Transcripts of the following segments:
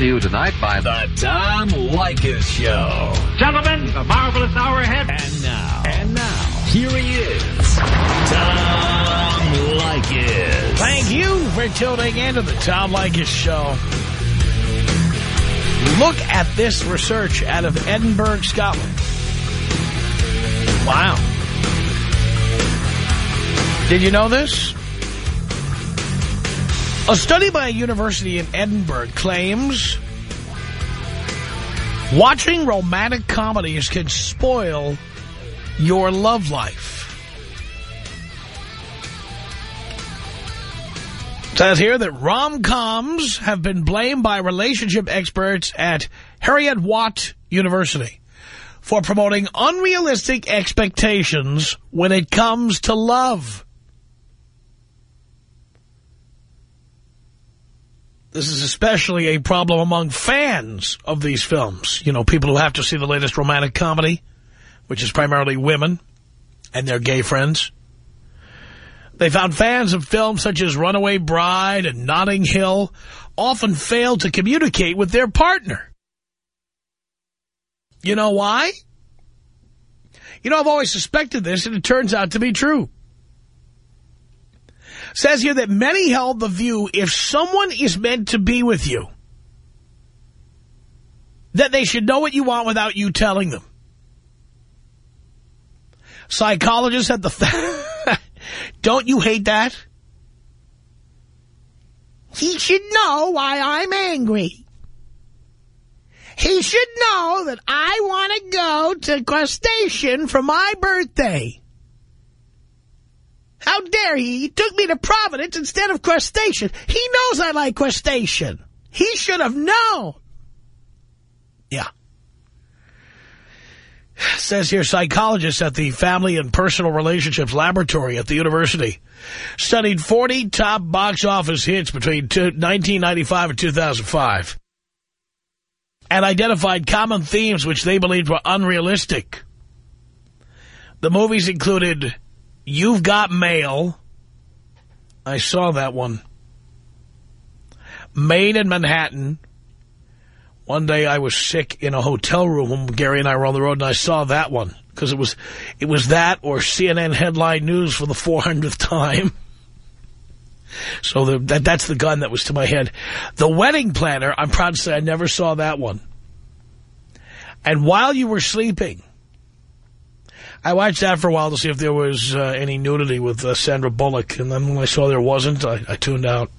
to you tonight by The Tom Leykis Show. Gentlemen, a marvelous hour ahead. And now. And now. Here he is. Tom Leykis. Thank you for tuning in to the Tom Leykis Show. Look at this research out of Edinburgh, Scotland. Wow. Did you know this? A study by a university in Edinburgh claims watching romantic comedies can spoil your love life. It says here that rom-coms have been blamed by relationship experts at Heriot-Watt University for promoting unrealistic expectations when it comes to love. This is especially a problem among fans of these films. You know, people who have to see the latest romantic comedy, which is primarily women and their gay friends. They found fans of films such as Runaway Bride and Notting Hill often fail to communicate with their partner. You know why? You know, I've always suspected this, and it turns out to be true. Says here that many held the view if someone is meant to be with you, that they should know what you want without you telling them. Psychologists at the... Don't you hate that? He should know why I'm angry. He should know that I want to go to crustacean for my birthday. How dare he? He took me to Providence instead of crustacean. He knows I like crustacean. He should have known. Yeah. Says here, psychologists at the Family and Personal Relationships Laboratory at the university studied 40 top box office hits between 1995 and 2005 and identified common themes which they believed were unrealistic. The movies included You've Got Mail. I saw that one. Maid in Manhattan. One day I was sick in a hotel room when Gary and I were on the road, and I saw that one. Because it was, it was that or CNN headline news for the 400th time. So the, that, that's the gun that was to my head. The Wedding Planner, I'm proud to say I never saw that one. And while you were sleeping, I watched that for a while to see if there was uh, any nudity with uh, Sandra Bullock. And then when I saw there wasn't, I, I tuned out.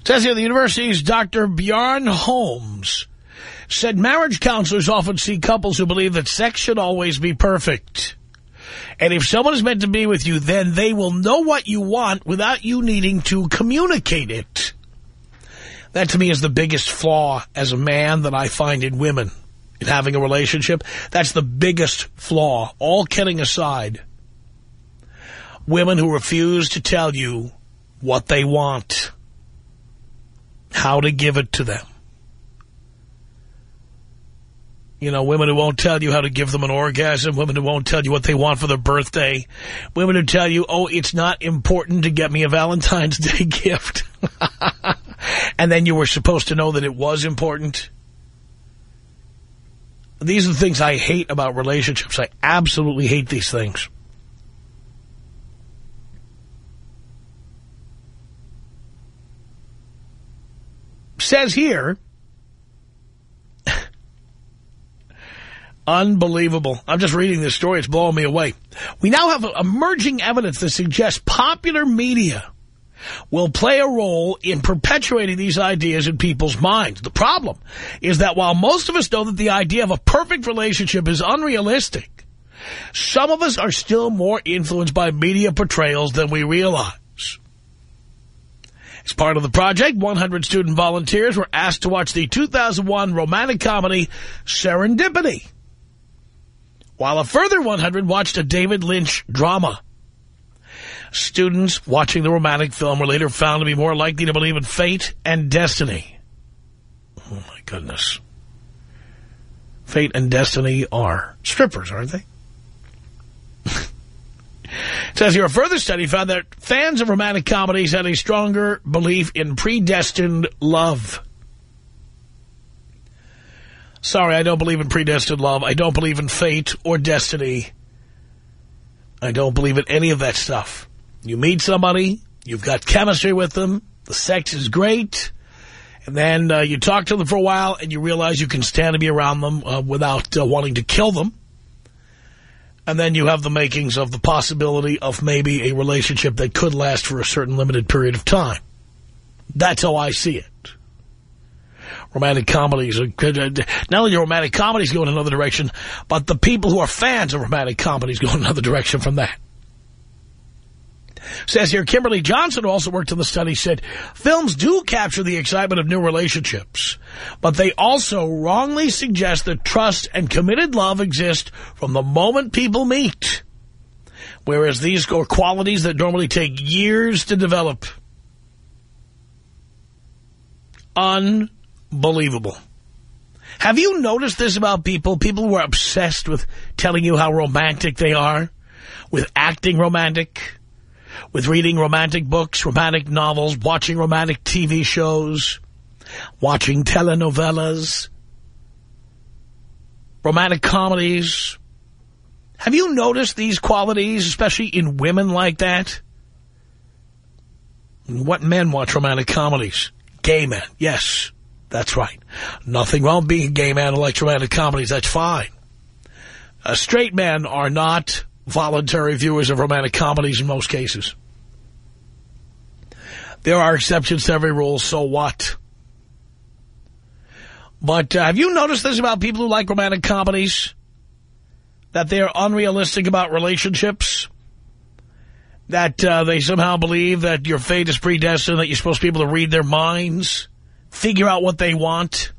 It says here the university's Dr. Bjorn Holmes said marriage counselors often see couples who believe that sex should always be perfect. And if someone is meant to be with you, then they will know what you want without you needing to communicate it. That to me is the biggest flaw as a man that I find in women in having a relationship. That's the biggest flaw, all kidding aside. Women who refuse to tell you what they want, how to give it to them. You know, women who won't tell you how to give them an orgasm, women who won't tell you what they want for their birthday, women who tell you, oh, it's not important to get me a Valentine's Day gift. and then you were supposed to know that it was important. These are the things I hate about relationships. I absolutely hate these things. Says here, Unbelievable. I'm just reading this story. It's blowing me away. We now have emerging evidence that suggests popular media will play a role in perpetuating these ideas in people's minds. The problem is that while most of us know that the idea of a perfect relationship is unrealistic, some of us are still more influenced by media portrayals than we realize. As part of the project, 100 student volunteers were asked to watch the 2001 romantic comedy Serendipity while a further 100 watched a David Lynch drama. Students watching the romantic film were later found to be more likely to believe in fate and destiny. Oh, my goodness. Fate and destiny are strippers, aren't they? Says here, a further study found that fans of romantic comedies had a stronger belief in predestined love. Sorry, I don't believe in predestined love. I don't believe in fate or destiny. I don't believe in any of that stuff. You meet somebody, you've got chemistry with them, the sex is great, and then uh, you talk to them for a while and you realize you can stand to be around them uh, without uh, wanting to kill them. And then you have the makings of the possibility of maybe a relationship that could last for a certain limited period of time. That's how I see it. Romantic comedies, not only romantic comedies go in another direction, but the people who are fans of romantic comedies go in another direction from that. Says here, Kimberly Johnson, who also worked on the study, said, films do capture the excitement of new relationships, but they also wrongly suggest that trust and committed love exist from the moment people meet, whereas these are qualities that normally take years to develop. Unbelievable. Have you noticed this about people? People who are obsessed with telling you how romantic they are, with acting romantic, with reading romantic books, romantic novels, watching romantic TV shows, watching telenovelas, romantic comedies. Have you noticed these qualities, especially in women like that? What men watch romantic comedies? Gay men. Yes, that's right. Nothing wrong being a gay man who likes romantic comedies. That's fine. Uh, straight men are not voluntary viewers of romantic comedies in most cases. There are exceptions to every rule, so what? But uh, have you noticed this about people who like romantic comedies? That they're unrealistic about relationships? That uh, they somehow believe that your fate is predestined, that you're supposed to be able to read their minds, figure out what they want?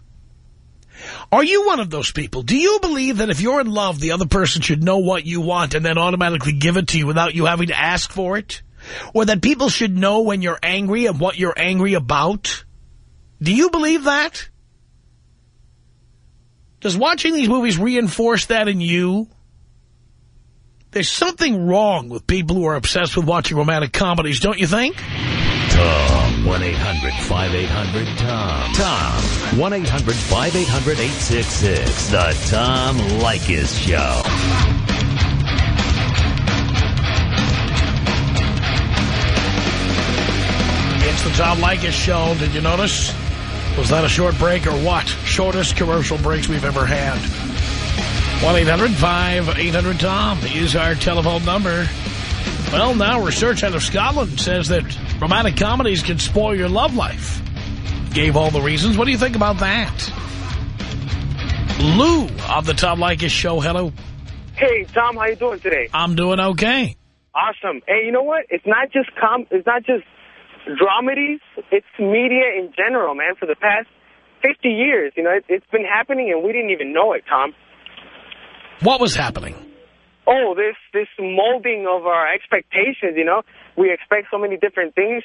Are you one of those people? Do you believe that if you're in love, the other person should know what you want and then automatically give it to you without you having to ask for it? Or that people should know when you're angry and what you're angry about? Do you believe that? Does watching these movies reinforce that in you? There's something wrong with people who are obsessed with watching romantic comedies, don't you think? Tom. 1-800-5800-TOM. Tom. 1-800-5800-866. The Tom Leykis Show. It's the Tom Leykis Show. Did you notice? Was that a short break or what? Shortest commercial breaks we've ever had. 1-800-5800-TOM is our telephone number. Well, now research out of Scotland says that romantic comedies can spoil your love life. Gave all the reasons. What do you think about that? Lou of the Tom Leykis Show. Hello. Hey, Tom, how you doing today? I'm doing okay. Awesome. Hey, you know what? It's not just com. It's not just dramedies. It's media in general, man. For the past 50 years, you know, it, it's been happening, and we didn't even know it, Tom. What was happening? Oh, this this molding of our expectations. You know, we expect so many different things,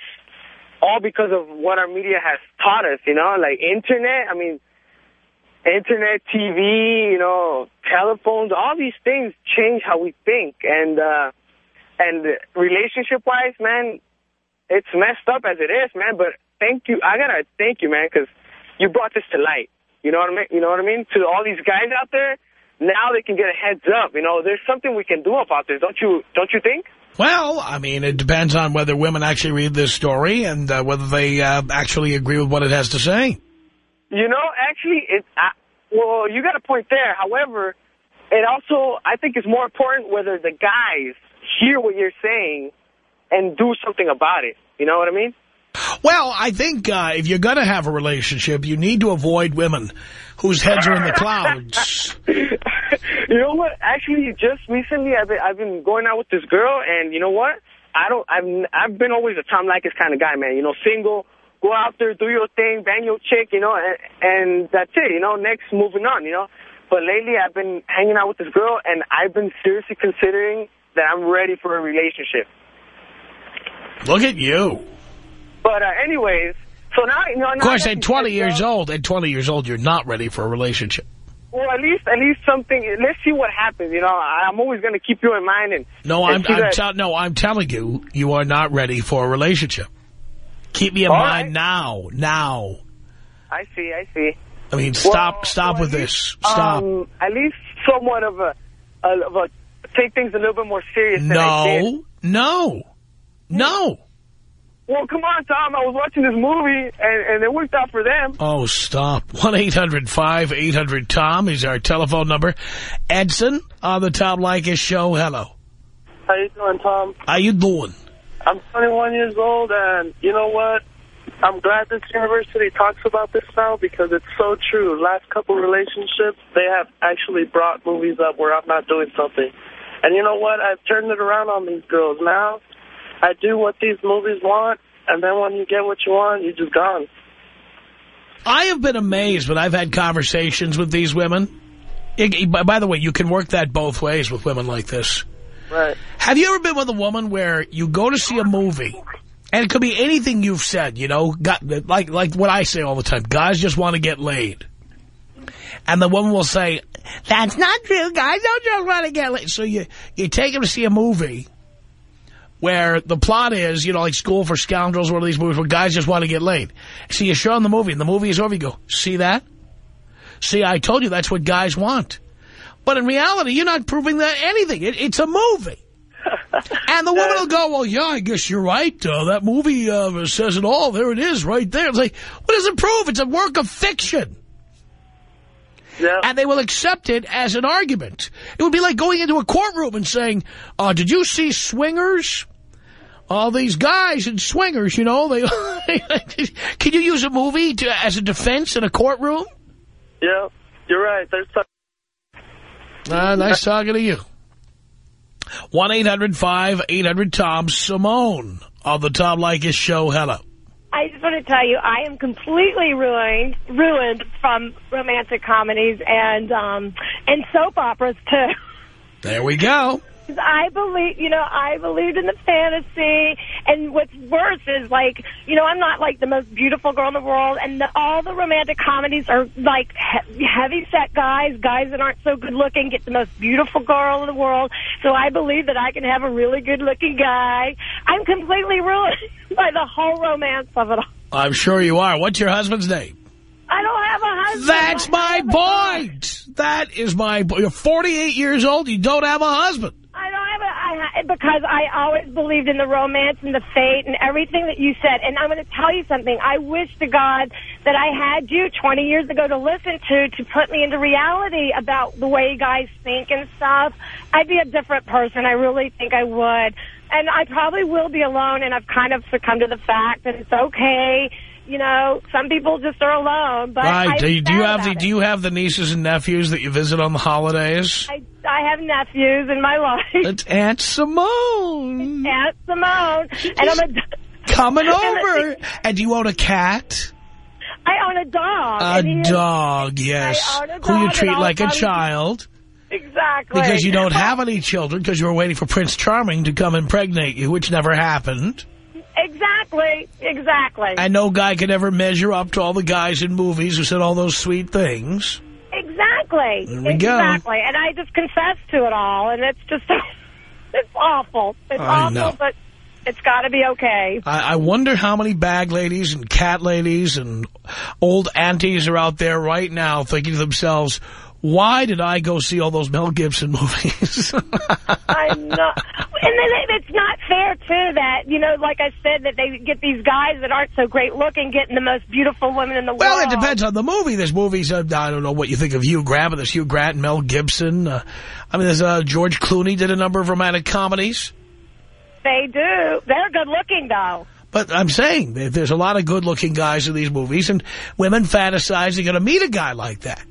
all because of what our media has taught us. You know, like internet. I mean, internet, TV. You know, telephones. All these things change how we think, and uh, and relationship wise, man, it's messed up as it is, man. But thank you. I gotta thank you, man, because you brought this to light. You know what I mean? You know what I mean? To all these guys out there, now they can get a heads up. You know, there's something we can do about this. Don't you? Don't you think? Well, I mean, it depends on whether women actually read this story and uh, whether they uh, actually agree with what it has to say. You know, actually, it. Uh, well, you got a point there. However, it also, I think, is more important whether the guys hear what you're saying and do something about it. You know what I mean? Well, I think uh, if you're going to have a relationship, you need to avoid women whose heads are in the clouds. you know what? Actually, just recently, I've been, I've been going out with this girl, and you know what? I don't. I've I've been always a Tom Leykis kind of guy, man. You know, single, go out there, do your thing, bang your chick, you know, and, and that's it. You know, next, moving on. You know, but lately, I've been hanging out with this girl, and I've been seriously considering that I'm ready for a relationship. Look at you. But uh, anyways, so now, you know, Of course, at 20 years old, at 20 years old, you're not ready for a relationship. Well, at least, at least something. Let's see what happens. You know, I'm always going to keep you in mind. And No, and I'm, I'm no, I'm telling you, you are not ready for a relationship. Keep me in All mind right. now, now. I see, I see. I mean, stop, Well, stop well, with at this. Stop. Um, at least somewhat of a, of a, take things a little bit more serious than I did. no, no, no. Well, come on, Tom. I was watching this movie, and, and it worked out for them. Oh, stop. 1-800-5800-TOM is our telephone number. Edson on the Tom Leykis show. Hello. How you doing, Tom? How you doing? I'm 21 years old, and you know what? I'm glad this university talks about this now because it's so true. Last couple relationships, they have actually brought movies up where I'm not doing something. And you know what? I've turned it around on these girls. Now, I do what these movies want, and then when you get what you want, you're just gone. I have been amazed when I've had conversations with these women. It- by by the way, you can work that both ways with women like this. Right. Have you ever been with a woman where you go to see a movie, and it could be anything you've said, you know, got, like like what I say all the time, guys just want to get laid. And the woman will say, that's not true, guys don't just want to get laid. So you, you take them to see a movie where the plot is, you know, like School for Scoundrels, one of these movies where guys just want to get laid. See you show them the movie, and the movie is over, you go, see that? See, I told you that's what guys want. But in reality, you're not proving that anything. It, it's a movie. And the woman will go, well, yeah, I guess you're right. Uh, that movie uh, says it all. There it is right there. It's like, what does it prove? It's a work of fiction. Yeah. And they will accept it as an argument. It would be like going into a courtroom and saying, uh, did you see Swingers? All these guys and Swingers, you know, they can you use a movie to, as a defense in a courtroom? yeah. You're right. There's some Uh, nice talking to you. 1-800-5800-TOM. Simone on the Tom Leykis show. Hello. I just want to tell you, I am completely ruined, ruined from romantic comedies and um, and soap operas too. There we go. I believe, you know, I believed in the fantasy, and what's worse is like, you know, I'm not like the most beautiful girl in the world, and the, all the romantic comedies are like he heavy set guys, guys that aren't so good looking get the most beautiful girl in the world. So I believe that I can have a really good looking guy. I'm completely ruined by the whole romance of it all. I'm sure you are. What's your husband's name? I don't have a husband. That's my have a guy. point. That is my point. You're 48 years old. You don't have a husband. I don't have a, I, ha- because I always believed in the romance and the fate and everything that you said. And I'm going to tell you something. I wish to God that I had you 20 years ago to listen to, to put me into reality about the way guys think and stuff. I'd be a different person. I really think I would. And I probably will be alone, and I've kind of succumbed to the fact that it's okay. You know, some people just are alone. But right. I'm Do you, have the about Do you have the nieces and nephews that you visit on the holidays? I, I have nephews in my life. It's Aunt Simone Aunt Simone, and I'm a, coming over. And do you own a cat? I own a dog. A he is- dog, yes. A Who you treat like a child. Exactly. Because you don't have any children because you were waiting for Prince Charming to come impregnate you, which never happened. Exactly. Exactly. And no guy could ever measure up to all the guys in movies who said all those sweet things. Exactly. There we go. exactly. And I just confess to it all, and it's just, it's awful. It's I awful, know. but it's got to be okay. I, I wonder how many bag ladies and cat ladies and old aunties are out there right now thinking to themselves, why did I go see all those Mel Gibson movies? I'm not. And then it's not fair, too, that, you know, like I said, that they get these guys that aren't so great looking getting the most beautiful women in the well, world. Well, it depends on the movie. There's movies, uh, I don't know what you think of Hugh Grant, but there's Hugh Grant and Mel Gibson. Uh, I mean, there's uh, George Clooney did a number of romantic comedies. They do. They're good looking, though. But I'm saying there's a lot of good-looking guys in these movies, and women fantasize they're going to meet a guy like that.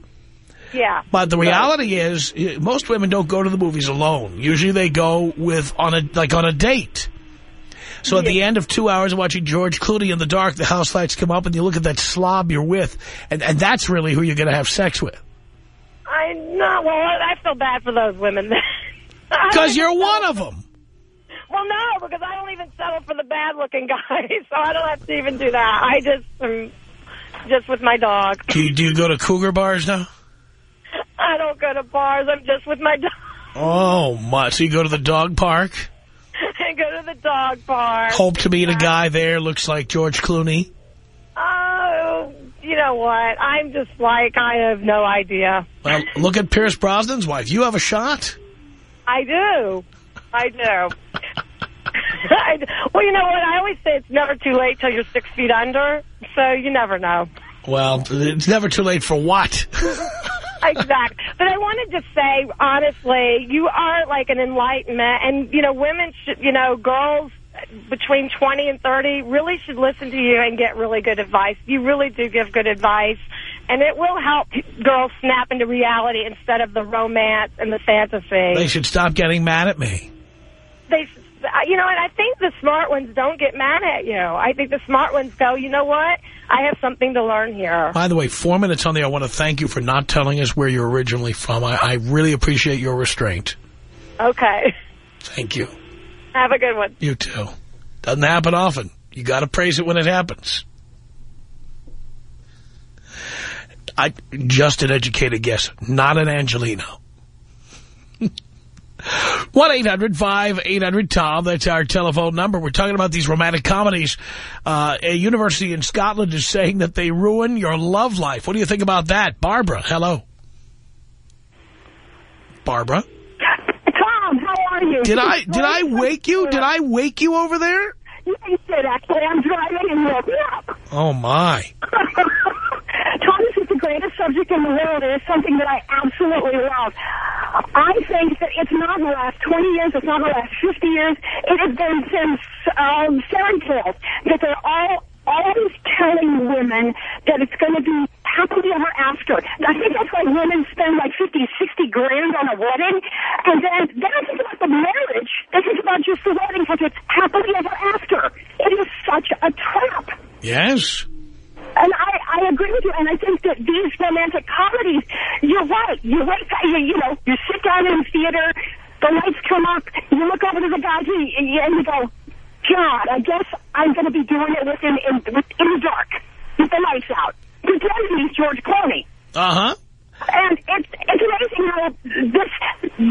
Yeah. But the reality is, eh, most women don't go to the movies alone. Usually they go with on a like on a date. So at the end of two hours of watching George Clooney in the dark, the house lights come up and you look at that slob you're with, and, and that's really who you're going to have sex with. I know. Well, I feel bad for those women. Because you're one of them. Well, no, because I don't even settle for the bad-looking guys, so I don't have to even do that. I just am just with my dog. Do you, do you go to cougar bars now? I don't go to bars. I'm just with my dog. Oh, my. So you go to the dog park, I go to the dog park. hope to meet a guy there, looks like George Clooney. Oh, you know what? I'm just like, I have no idea. Well, look at Pierce Brosnan's wife. You have a shot. I do. I do. I do. Well, you know what? I always say it's never too late till you're six feet under, so you never know. Well, it's never too late for what? Exactly. But I wanted to say, honestly, you are like an enlightenment. And, you know, women should, you know, girls between 20 and 30 really should listen to you and get really good advice. You really do give good advice. And it will help girls snap into reality instead of the romance and the fantasy. They should stop getting mad at me. They, you know, and I think the smart ones don't get mad at you. I think the smart ones go, you know what? I have something to learn here. By the way, four minutes on there, I want to thank you for not telling us where you're originally from. I, I really appreciate your restraint. Okay. Thank you. Have a good one. You too. Doesn't happen often. You got to praise it when it happens. I Just an educated guess, not an Angelino. 1-800-5800-TOM. That's our telephone number. We're talking about these romantic comedies. Uh, a university in Scotland is saying that they ruin your love life. What do you think about that? Barbara, hello. Barbara? Tom, how are you? Did I did I wake you? Did I wake you over there? You did, actually. I'm driving and woke me up. Oh, my. Tom, this is the greatest subject in the world. Is something that I absolutely love. I think that it's not the last 20 years, it's not the last 50 years. It has been since um, fairy tales that they're all always telling women that it's going to be happily ever after. I think that's why women spend like 50, 60 grand on a wedding. And then they don't think about the marriage. They think about just the wedding because it's happily ever after. It is such a trap. Yes. And I, I agree with you, and I think that these romantic comedies, you're right. You wait, you, you know, you sit down in theater, the lights come up, you look over to the guy, and you go, God, I guess I'm going to be doing it within in, in the dark, with the lights out. Pretend he's George Clooney. Uh-huh. And it's it's amazing how this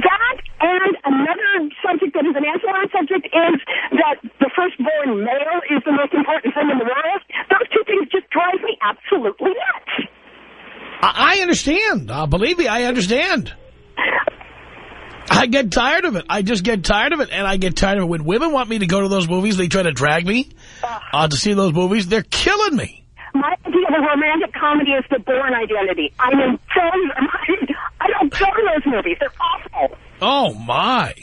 that and another subject that is an ancillary subject is that the firstborn male is the most important thing in the world. Those two things just drive me absolutely nuts. I, I understand. Uh, believe me, I understand. I get tired of it. I just get tired of it, and I get tired of it. When women want me to go to those movies, they try to drag me uh, to see those movies. They're killing me. My idea of a romantic comedy is the Bourne identity. I mean, I don't go to those movies. They're awful. Oh, my.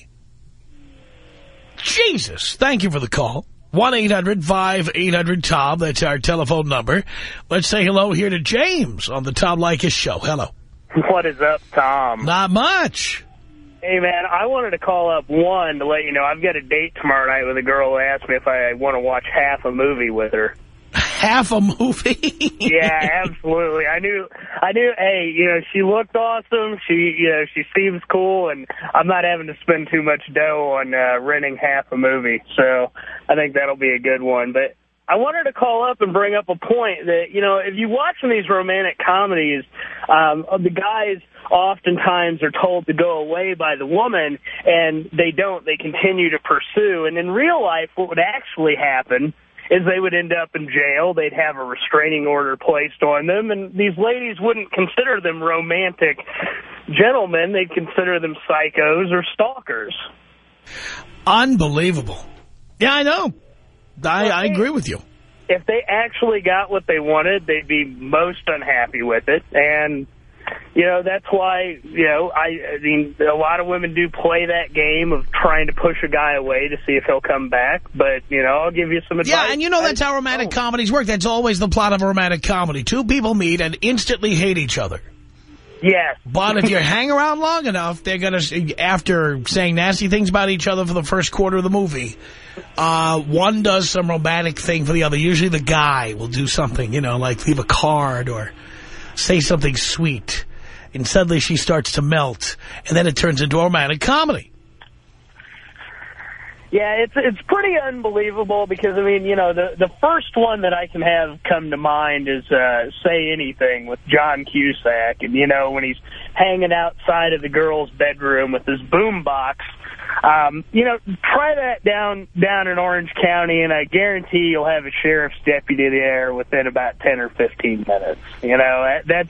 Jesus. Thank you for the call. 1-800-5800-TOM. That's our telephone number. Let's say hello here to James on the Tom Leykis show. Hello. What is up, Tom? Not much. Hey, man, I wanted to call up, one, to let you know I've got a date tomorrow night with a girl who asked me if I want to watch half a movie with her. Half a movie? yeah, absolutely. I knew, I knew, hey, you know, she looked awesome. She, you know, she seems cool, and I'm not having to spend too much dough on uh, renting half a movie. So I think that'll be a good one. But I wanted to call up and bring up a point that, you know, if you watch some of these romantic comedies, um, the guys oftentimes are told to go away by the woman, and they don't. They continue to pursue. And in real life, what would actually happen is they would end up in jail. They'd have a restraining order placed on them, and these ladies wouldn't consider them romantic gentlemen. They'd consider them psychos or stalkers. Unbelievable. Yeah, I know. I, I agree with you. If they actually got what they wanted, they'd be most unhappy with it. And, you know, that's why, you know, I, I mean, a lot of women do play that game of trying to push a guy away to see if he'll come back. But, you know, I'll give you some advice. Yeah, and you know that's how romantic comedies work. That's always the plot of a romantic comedy. Two people meet and instantly hate each other. Yes. But if you hang around long enough, they're going to, after saying nasty things about each other for the first quarter of the movie, uh, one does some romantic thing for the other. Usually the guy will do something, you know, like leave a card or say something sweet. And suddenly she starts to melt. And then it turns into a romantic comedy. Yeah, it's it's pretty unbelievable because, I mean, you know, the, the first one that I can have come to mind is uh, Say Anything with John Cusack. And, you know, when he's hanging outside of the girl's bedroom with his boom box. Um, you know, try that down down in Orange County, and I guarantee you'll have a sheriff's deputy there within about 10 or 15 minutes. You know, that's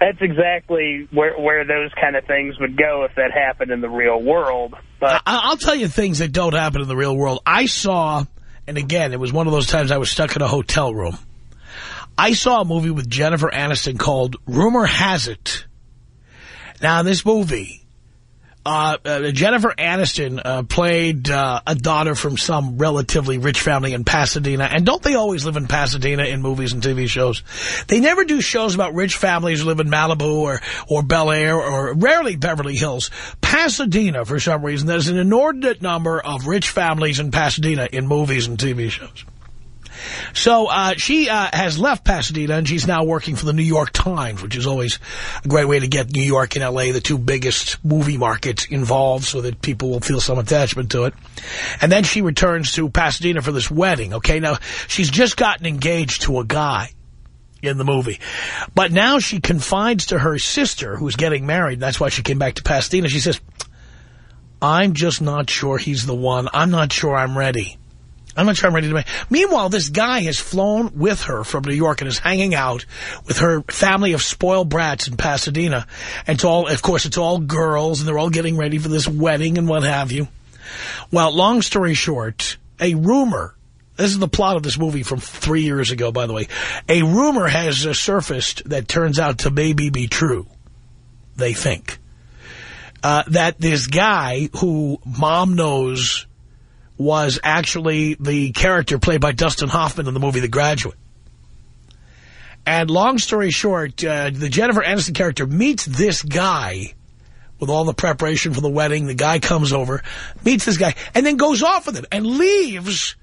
that's exactly where where those kind of things would go if that happened in the real world. But I'll tell you things that don't happen in the real world. I saw, and again, it was one of those times I was stuck in a hotel room. I saw a movie with Jennifer Aniston called Rumor Has It. Now, in this movie uh, uh, Jennifer Aniston uh, played uh, a daughter from some relatively rich family in Pasadena. And don't they always live in Pasadena in movies and TV shows? They never do shows about rich families who live in Malibu or, or Bel Air or rarely Beverly Hills. Pasadena, for some reason, there's an inordinate number of rich families in Pasadena in movies and TV shows. So uh, she uh, has left Pasadena, and she's now working for the New York Times, which is always a great way to get New York and L.A., the two biggest movie markets, involved so that people will feel some attachment to it. And then she returns to Pasadena for this wedding. Okay, now she's just gotten engaged to a guy in the movie. But now she confides to her sister, who's getting married. That's why she came back to Pasadena. She says, I'm just not sure he's the one. I'm not sure I'm ready. I'm not sure I'm ready to make. Meanwhile, this guy has flown with her from New York and is hanging out with her family of spoiled brats in Pasadena. And it's all, of course, it's all girls, and they're all getting ready for this wedding and what have you. Well, long story short, a rumor, this is the plot of this movie from three years ago, by the way. A rumor has uh, surfaced that turns out to maybe be true, they think. Uh, that this guy who mom knows was actually the character played by Dustin Hoffman in the movie The Graduate. And long story short, uh, the Jennifer Aniston character meets this guy with all the preparation for the wedding. The guy comes over, meets this guy, and then goes off with him and leaves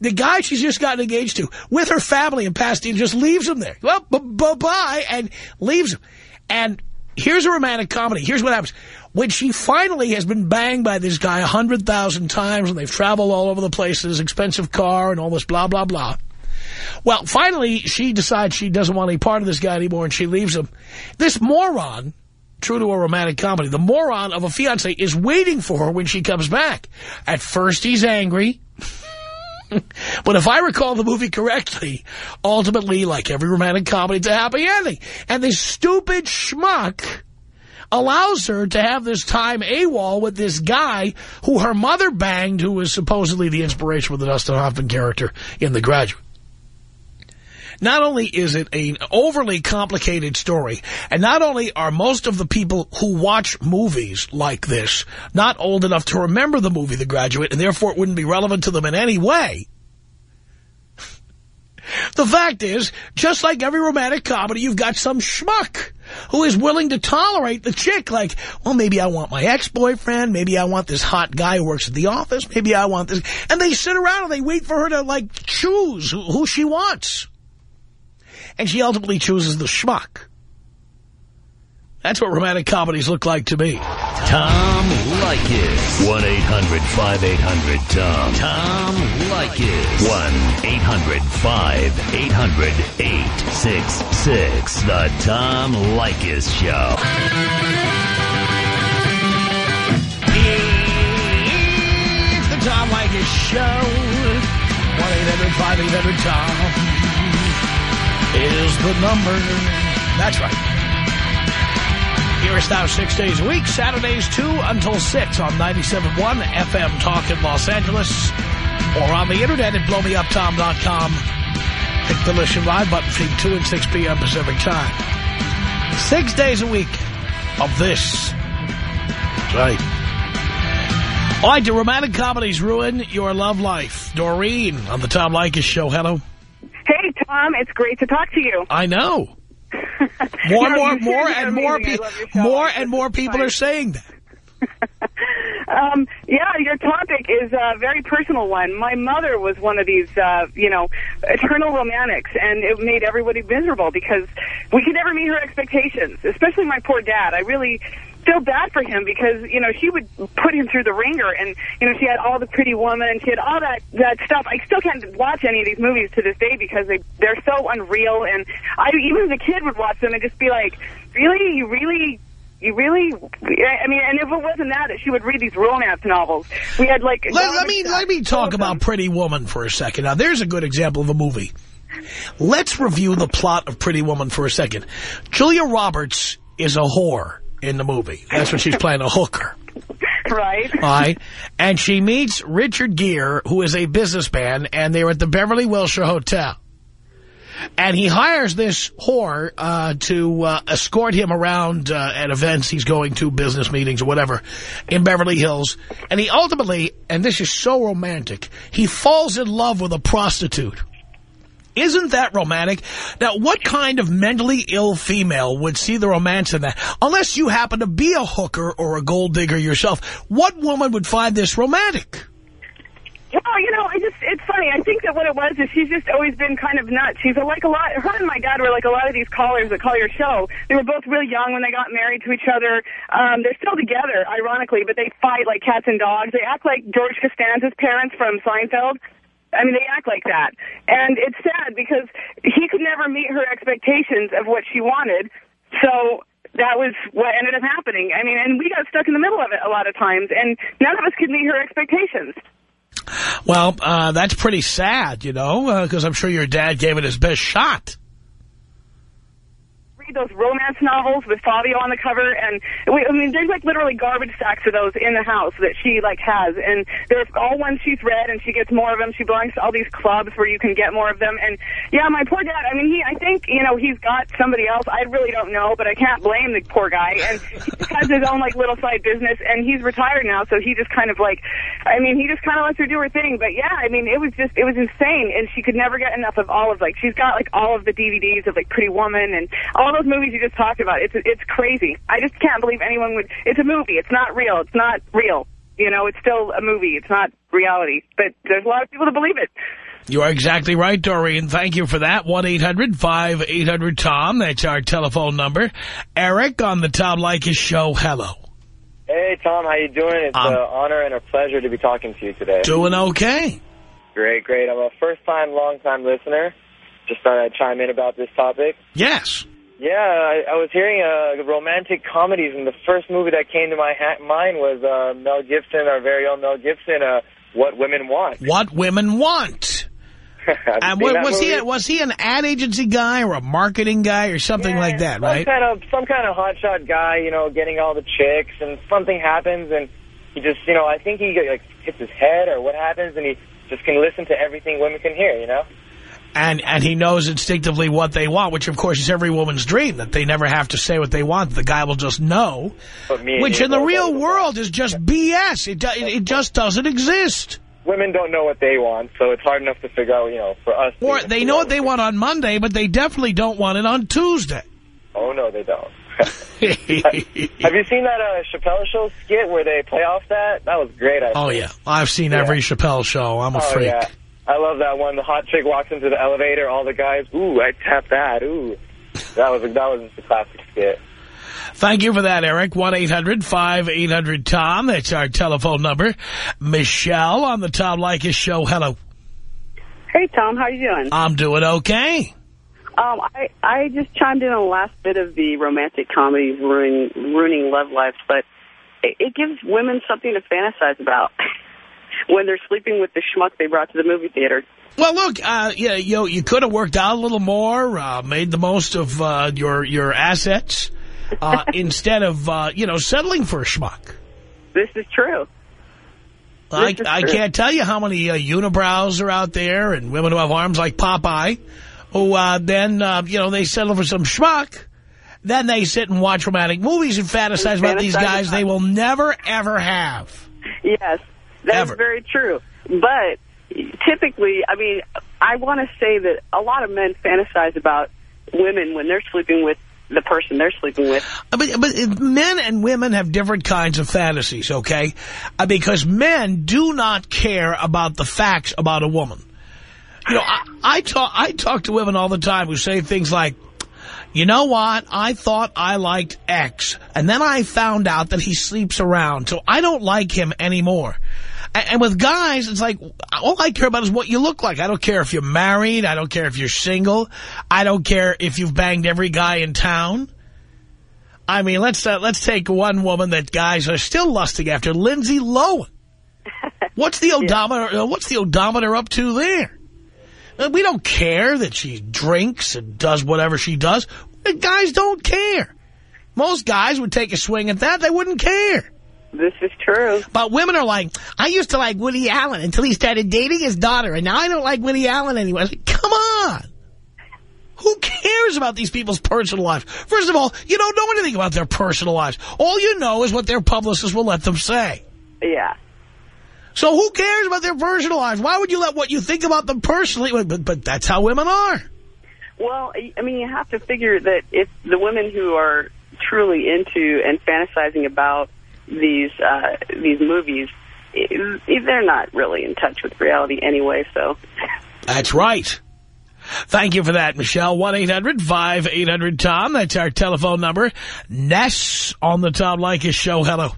the guy she's just gotten engaged to with her family in Pasadena, just leaves him there. Well, bye-bye, and leaves him. And here's a romantic comedy. Here's what happens when she finally has been banged by this guy a 100,000 times and they've traveled all over the place in his expensive car and all this blah, blah, blah. Well, finally, she decides she doesn't want any part of this guy anymore and she leaves him. This moron, true to a romantic comedy, the moron of a fiance is waiting for her when she comes back. At first, he's angry. but if I recall the movie correctly, ultimately, like every romantic comedy, it's a happy ending. And this stupid schmuck allows her to have this time AWOL with this guy who her mother banged, who was supposedly the inspiration for the Dustin Hoffman character in The Graduate. Not only is it an overly complicated story, and not only are most of the people who watch movies like this not old enough to remember the movie The Graduate, and therefore it wouldn't be relevant to them in any way, the fact is, just like every romantic comedy, you've got some schmuck who is willing to tolerate the chick like, well, maybe I want my ex-boyfriend. Maybe I want this hot guy who works at the office. Maybe I want this. And they sit around and they wait for her to, like, choose who, she wants. And she ultimately chooses the schmuck. That's what romantic comedies look like to me. Tom Leykis. 1-800-5800-TOM. Tom Leykis. 1-800-5800-866. The Tom Leykis Show. It's the Tom Leykis Show. 1-800-5800-TOM is the number. That's right. Hear us now six days a week, Saturdays 2 until 6 on 97.1 FM Talk in Los Angeles or on the internet at blowmeuptom.com. Hit the listen live button between 2 and 6 p.m. Pacific time. Six days a week of this. That's right. Why do romantic comedies ruin your love life? Doreen on the Tom Leykis Show. Hello. Hey, Tom. It's great to talk to you. I know. More, no, more, more, and more people, more and more people are saying that. um, yeah, your topic is a very personal one. My mother was one of these, uh, you know, eternal romantics, and it made everybody miserable because we could never meet her expectations, especially my poor dad. I really feel bad for him because, you know, she would put him through the ringer and, you know, she had all the pretty woman and she had all that, that stuff. I still can't watch any of these movies to this day because they, they're so unreal and I, even as a kid would watch them and just be like, really? You really You really? I mean, and if it wasn't that, she would read these romance novels. We had like. Let, let me let me talk about Pretty Woman for a second. Now, there's a good example of a movie. Let's review the plot of Pretty Woman for a second. Julia Roberts is a whore in the movie. That's what she's playing, a hooker. Right. All right. And she meets Richard Gere, who is a businessman, and they're at the Beverly Wilshire Hotel. And he hires this whore uh, to uh, escort him around uh, at events he's going to, business meetings or whatever, in Beverly Hills. And he ultimately, and this is so romantic, he falls in love with a prostitute. Isn't that romantic? Now, what kind of mentally ill female would see the romance in that? Unless you happen to be a hooker or a gold digger yourself, what woman would find this romantic? Well, you know, I just, it's funny. I think that what it was is she's just always been kind of nuts. She's like a lot, her and my dad were like a lot of these callers that call your show. They were both really young when they got married to each other. Um, they're still together, ironically, but they fight like cats and dogs. They act like George Costanza's parents from Seinfeld. I mean, they act like that. And it's sad because he could never meet her expectations of what she wanted. So that was what ended up happening. I mean, and we got stuck in the middle of it a lot of times, and none of us could meet her expectations. Well, uh, that's pretty sad, you know, because uh, I'm sure your dad gave it his best shot those romance novels with Fabio on the cover, and we, I mean, there's like literally garbage sacks of those in the house that she like has, and they're all ones she's read, and she gets more of them. She belongs to all these clubs where you can get more of them, and yeah, my poor dad. I mean, he, I think you know, he's got somebody else. I really don't know, but I can't blame the poor guy, and he has his own like little side business, and he's retired now, so he just kind of like, I mean, he just kind of lets her do her thing. But yeah, I mean, it was just, it was insane, and she could never get enough of all of like, she's got like all of the DVDs of like Pretty Woman and all those movies you just talked about. It's it's crazy. I just can't believe anyone would. It's a movie. It's not real. It's not real. You know, it's still a movie. It's not reality. But there's a lot of people that believe it. You are exactly right, Doreen. Thank you for that. 1-800-5800-TOM. That's our telephone number. Eric on the Tom Leykis show. Hello. Hey, Tom. How you doing? It's um, an honor and a pleasure to be talking to you today. Doing okay. Great, great. I'm a first-time, long-time listener. Just thought I'd chime in about this topic. Yes. Yeah, I, I was hearing uh, romantic comedies, and the first movie that came to my ha mind was uh, Mel Gibson, our very own Mel Gibson, uh, What Women Want. What Women Want. and what, was movie? he was he an ad agency guy or a marketing guy or something yeah, like that, right? Some kind of some kind of hotshot guy, you know, getting all the chicks, and something happens, and he just, you know, I think he like hits his head or what happens, and he just can listen to everything women can hear, you know. And and he knows instinctively what they want, which, of course, is every woman's dream, that they never have to say what they want. The guy will just know, which in the real world is just BS. It, it just doesn't exist. Women don't know what they want, so it's hard enough to figure out, you know, for us. Or they know what they want on Monday, but they definitely don't want it on Tuesday. Oh, no, they don't. have you seen that uh, Chappelle Show skit where they play off that? That was great. I oh, think. yeah. I've seen yeah. every Chappelle show. I'm a oh, freak. Yeah. I love that one. The hot chick walks into the elevator. All the guys, ooh, I tap that. Ooh, that was that was just a classic skit. Thank you for that, Eric. 1-800-5800-TOM. That's our telephone number. Michelle on the Tom Leykis show. Hello. Hey, Tom. How you doing? I'm doing okay. Um, I, I just chimed in on the last bit of the romantic comedies ruining, ruining love lives, but it, it gives women something to fantasize about. when they're sleeping with the schmuck they brought to the movie theater. Well, look, uh, yeah, you know, you could have worked out a little more, uh, made the most of uh, your your assets uh, instead of uh, you know settling for a schmuck. This is true. I, I can't tell you how many uh, unibrows are out there and women who have arms like Popeye who uh, then, uh, you know, they settle for some schmuck. Then they sit and watch romantic movies and fantasize and about these guys about. they will never, ever have. Yes. That's Ever. very true. But typically, I mean, I want to say that a lot of men fantasize about women when they're sleeping with the person they're sleeping with. Uh, but, but men and women have different kinds of fantasies, okay? Uh, because men do not care about the facts about a woman. You know, I, I, talk, I talk to women all the time who say things like, you know what? I thought I liked X, and then I found out that he sleeps around, so I don't like him anymore. And with guys, it's like, all I care about is what you look like. I don't care if you're married. I don't care if you're single. I don't care if you've banged every guy in town. I mean, let's uh, let's take one woman that guys are still lusting after, Lindsay Lohan. What's the odometer? Uh, what's the odometer up to there? Uh, we don't care that she drinks and does whatever she does. Guys don't care. Most guys would take a swing at that. They wouldn't care. This is true. But women are like, I used to like Woody Allen until he started dating his daughter, and now I don't like Woody Allen anymore. Like, come on. Who cares about these people's personal lives? First of all, you don't know anything about their personal lives. All you know is what their publicists will let them say. Yeah. So who cares about their personal lives? Why would you let what you think about them personally? But, but that's how women are. Well, I mean, you have to figure that if the women who are truly into and fantasizing about these uh, these movies, they're not really in touch with reality anyway. So that's right. Thank you for that, Michelle. 1-800-5800-TOM. That's our telephone number. Ness on the Tom Leykis show. Hello.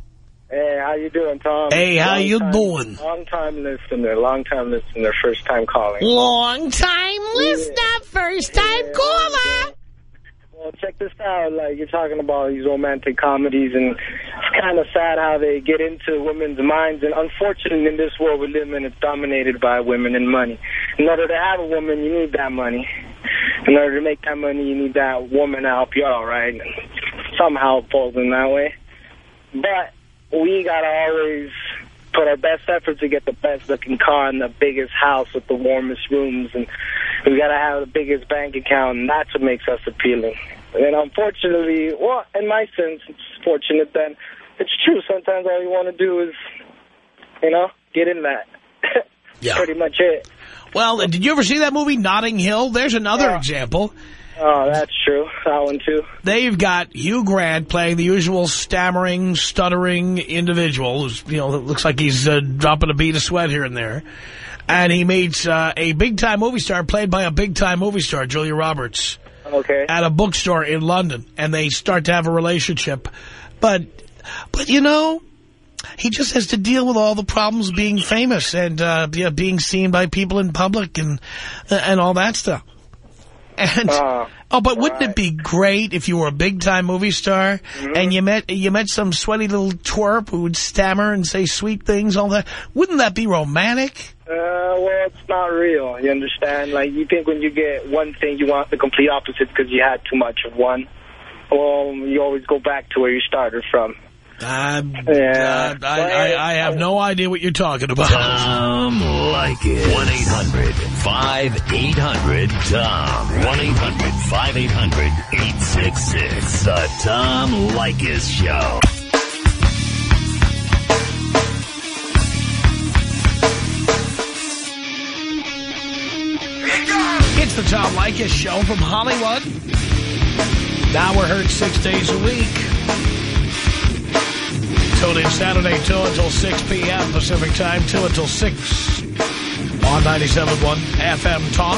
Hey, how you doing, Tom? Hey, how long you time, doing? Long time listener, long time listener, first time calling. Long time listener, yeah. first time yeah. caller. Well, check this out. Like, you're talking about these romantic comedies, and it's kind of sad how they get into women's minds. And unfortunately, in this world we live in, it's dominated by women and money. In order to have a woman, you need that money. In order to make that money, you need that woman to help you out, right? Somehow it falls in that way. But we got to always put our best effort to get the best looking car and the biggest house with the warmest rooms. And we got to have the biggest bank account, and that's what makes us appealing. And unfortunately, well, in my sense, it's fortunate then. It's true. Sometimes all you want to do is, you know, get in that. yeah. Pretty much it. Well, did you ever see that movie, Notting Hill? There's another yeah. example. Oh, that's true. That one, too. They've got Hugh Grant playing the usual stammering, stuttering individual who's, you know, looks like he's uh, dropping a bead of sweat here and there. And he meets uh, a big-time movie star played by a big-time movie star, Julia Roberts. Okay. At a bookstore in London. And they start to have a relationship. But, but you know, he just has to deal with all the problems being famous and uh, being seen by people in public and and all that stuff. And uh, oh, but wouldn't right. it be great if you were a big time movie star mm -hmm. and you met you met some sweaty little twerp who would stammer and say sweet things, all that? Wouldn't that be romantic? Uh, well, it's not real. You understand? Like you think when you get one thing, you want the complete opposite because you had too much of one. Well, you always go back to where you started from. Uh, yeah. Uh, I, I, I, have no idea what you're talking about. Tom Leykis. 1-800-5800-TOM. 1-800-5800-866. The Tom Leykis Show. It's the Tom Leykis Show from Hollywood. Now we're heard six days a week. Tune in Saturday, 2 until 6 p.m. Pacific Time, 2 until 6 on 97.1 FM Talk.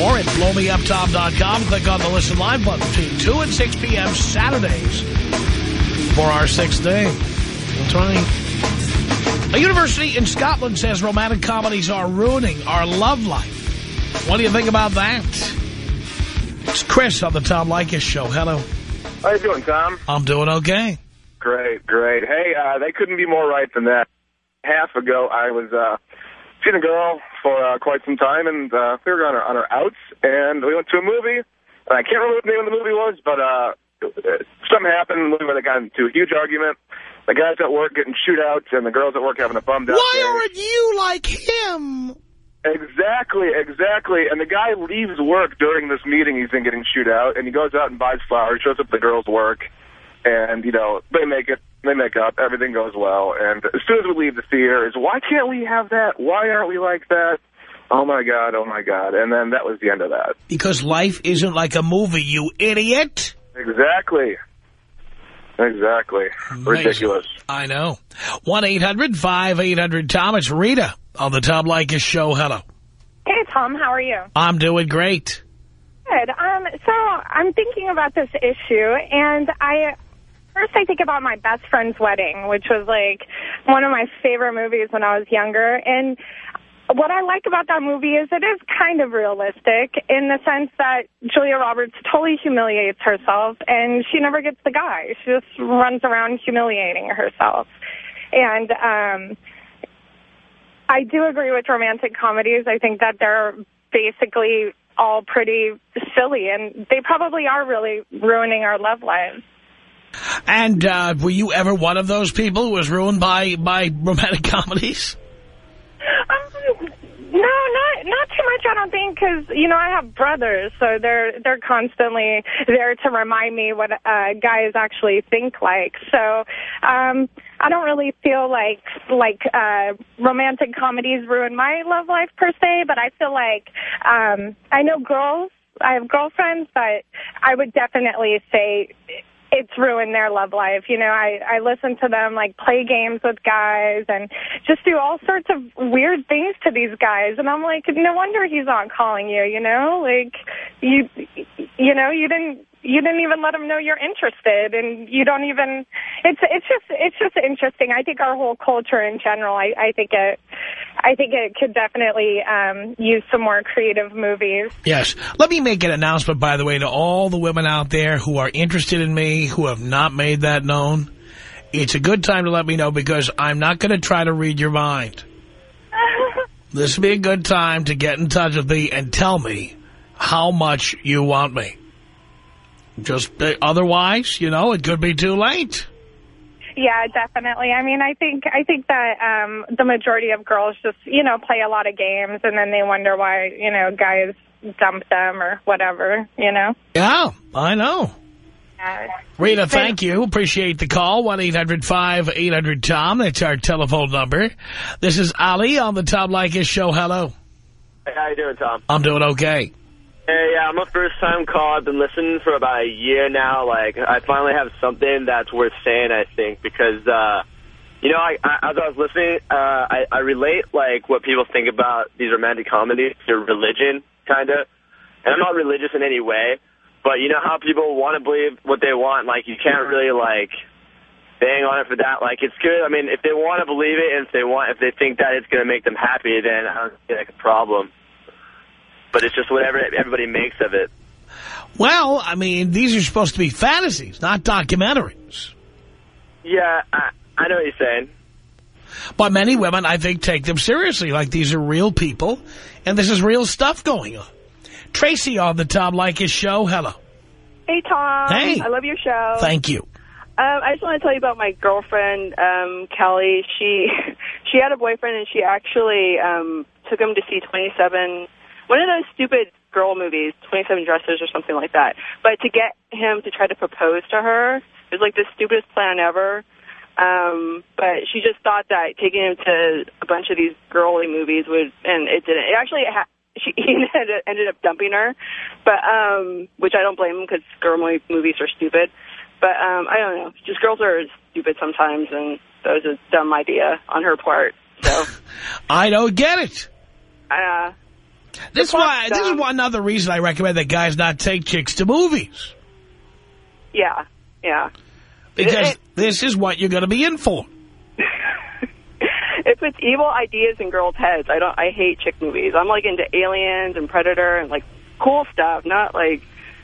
Or at blowmeuptom.com. Click on the Listen Live button between 2 and 6 p.m. Saturdays for our sixth day. That's right. A university in Scotland says romantic comedies are ruining our love life. What do you think about that? It's Chris on the Tom Leykis Show. Hello. How you doing, Tom? I'm doing okay. Great, great. Hey, uh, they couldn't be more right than that. Half ago, I was uh, seeing a girl for uh, quite some time, and uh, we were on our, on our outs, and we went to a movie. And I can't remember what the name of the movie was, but uh, something happened in the movie where they got into a huge argument. The guys at work getting shoot out, and the girls at work having a bum down. Why aren't you like him? Exactly, exactly. And the guy leaves work during this meeting he's been getting shoot out, and he goes out and buys flowers, shows up at the girls' work, and, you know, they make it, they make up, everything goes well. And as soon as we leave the theater, is why can't we have that? Why aren't we like that? Oh, my God, oh, my God. And then that was the end of that. Because life isn't like a movie, you idiot. Exactly. Exactly. Amazing. Ridiculous. I know. 1-800-5800-TOM. It's Rita on the Tom Leykis Show. Hello. Hey, Tom. How are you? I'm doing great. Good. Um, so I'm thinking about this issue, and I First, I think about my best friend's wedding, which was like one of my favorite movies when I was younger. And what I like about that movie is it is kind of realistic in the sense that Julia Roberts totally humiliates herself and she never gets the guy. She just runs around humiliating herself. And um, I do agree with romantic comedies. I think that they're basically all pretty silly and they probably are really ruining our love lives. And uh, were you ever one of those people who was ruined by, by romantic comedies? Um, no, not not too much. I don't think because you know I have brothers, so they're they're constantly there to remind me what uh, guys actually think like. So um, I don't really feel like like uh, romantic comedies ruin my love life per se, but I feel like um, I know girls. I have girlfriends, but I would definitely say it's ruined their love life. You know, I, I listen to them like play games with guys and just do all sorts of weird things to these guys. And I'm like, no wonder he's not calling you, you know, like you, you know, you didn't, you didn't even let them know you're interested and you don't even it's it's just it's just interesting i think our whole culture in general i i think it i think it could definitely um use some more creative movies Yes. Let me make an announcement, by the way, to all the women out there who are interested in me, who have not made that known. It's a good time to let me know because I'm not going to try to read your mind. This would be a good time to get in touch with me and tell me how much you want me. Just otherwise, you know, it could be too late. Yeah, definitely. I mean, I think I think that um the majority of girls just, you know, play a lot of games and then they wonder why, you know, guys dump them or whatever, you know. Yeah, I know. Uh, Rita, thank you. Appreciate the call. 1-800-5800-TOM. That's our telephone number. This is Ali on the Tom Leykis Show. Hello. Hey, how you doing, Tom? I'm doing okay. Hey, yeah, I'm a first-time caller. I've been listening for about a year now. Like, I finally have something that's worth saying, I think, because, uh, you know, I, I, as I was listening, uh, I, I relate, like, what people think about these romantic comedies to religion, kind of. And I'm not religious in any way, but you know how people want to believe what they want? Like, you can't really, like, bang on it for that. Like, it's good. I mean, if they want to believe it and if they want, if they think that it's going to make them happy, then I don't see, like, a problem. But it's just whatever everybody makes of it. Well, I mean, these are supposed to be fantasies, not documentaries. Yeah, I, I know what you're saying. But many women, I think, take them seriously. Like, these are real people, and this is real stuff going on. Tracy on the Tom Leykis Show. Hello. Hey, Tom. Hey. I love your show. Thank you. Um, I just want to tell you about my girlfriend, um, Kelly. She she had a boyfriend, and she actually um, took him to see 27, one of those stupid girl movies, 27 Dresses or something like that. But to get him to try to propose to her, it was like the stupidest plan ever. Um, but she just thought that taking him to a bunch of these girly movies would, and it didn't. It actually, ha she he ended up dumping her, but um, which I don't blame him because girl mo- movies are stupid. But um, I don't know, just girls are stupid sometimes, and that was a dumb idea on her part. So I don't get it. uh, This is why. This is one other reason I recommend that guys not take chicks to movies yeah, yeah. because this is what you're going to be in for. It puts evil ideas in girls' heads. I don't. I hate chick movies. I'm like into Aliens and Predator and like cool stuff, not like.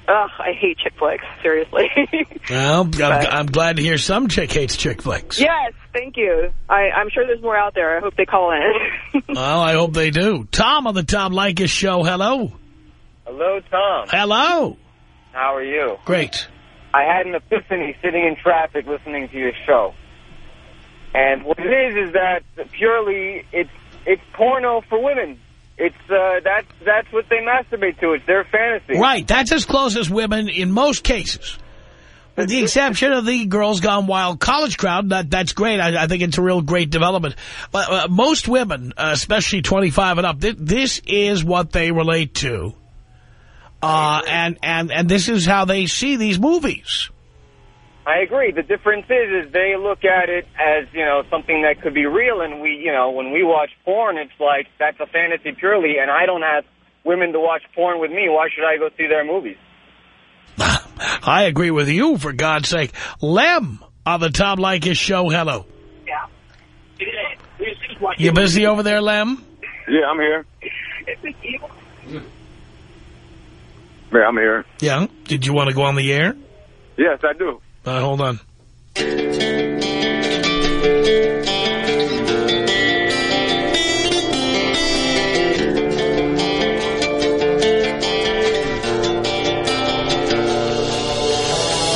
Ugh, I hate chick flicks. Seriously. Well, I'm, I'm glad to hear some chick hates chick flicks. yes, thank you. I, I'm sure there's more out there. I hope they call in. Well, I hope they do. Tom on the Tom Leykis Show. Hello. Hello, Tom. Hello. How are you? Great. I had an epiphany sitting in traffic listening to your show. And what it is is that purely it's it's porno for women. It's uh, that's that's what they masturbate to. It's their fantasy. Right. That's as close as women in most cases. With the exception of the Girls Gone Wild college crowd, that that's great. I, I think it's a real great development. But uh, most women, uh, especially 25 and up, th this is what they relate to. Uh, and, and, and this is how they see these movies. I agree. The difference is, is they look at it as, you know, something that could be real, and we, you know, when we watch porn, it's like, that's a fantasy purely, and I don't have women to watch porn with me. Why should I go see their movies? I agree with you, for God's sake. Lem on the Tom Leykis Show. Hello. Yeah. You busy over there, Lem? Yeah, I'm here. Yeah, I'm here. Yeah? Did you want to go on the air? Yes, I do. Uh, hold on.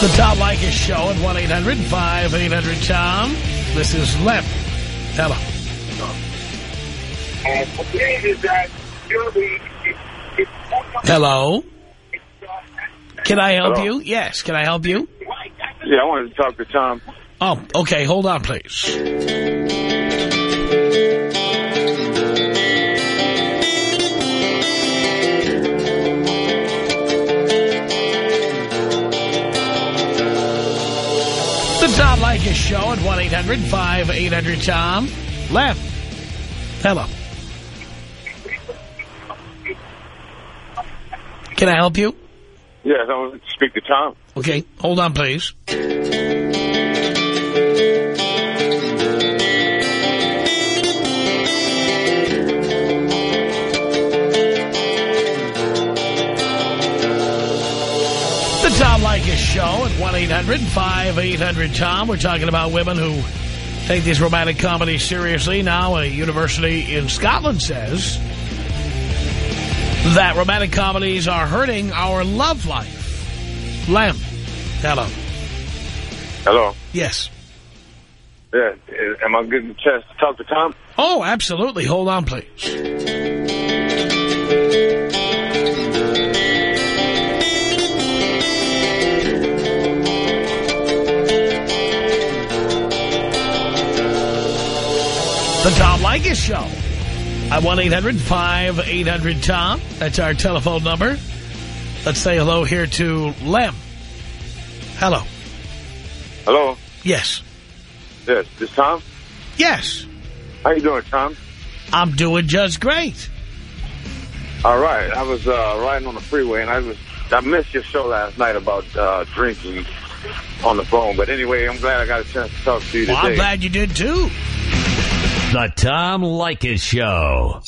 The Tom Leykis Show at 1-800-5800-TOM. This is Lem. Hello. Hello? Can I help Hello? you? Yes, can I help you? Yeah, I wanted to talk to Tom. Oh, okay, hold on, please. The Tom Leykis Show at 1-800-5800-TOM. Lem. Hello. Can I help you? Yes, I want to speak to Tom. Okay, hold on, please. The Tom Leykis Show at 1-800-5800-TOM. We're talking about women who take these romantic comedies seriously. Now, a university in Scotland says that romantic comedies are hurting our love life. Lem. Hello. Hello. Yes. Yeah, eh, am I getting a chance to talk to Tom? Oh, absolutely. Hold on, please. The Tom Leykis Show. At 1-800-5800-TOM. That's our telephone number. Let's say hello here to Lem. Hello. Hello. Yes. Yes, this Tom. Yes. How you doing, Tom? I'm doing just great. All right. I was uh, riding on the freeway, and I was I missed your show last night about uh, drinking on the phone. But anyway, I'm glad I got a chance to talk to you Well, today. I'm glad you did, too. The Tom Leykis Show.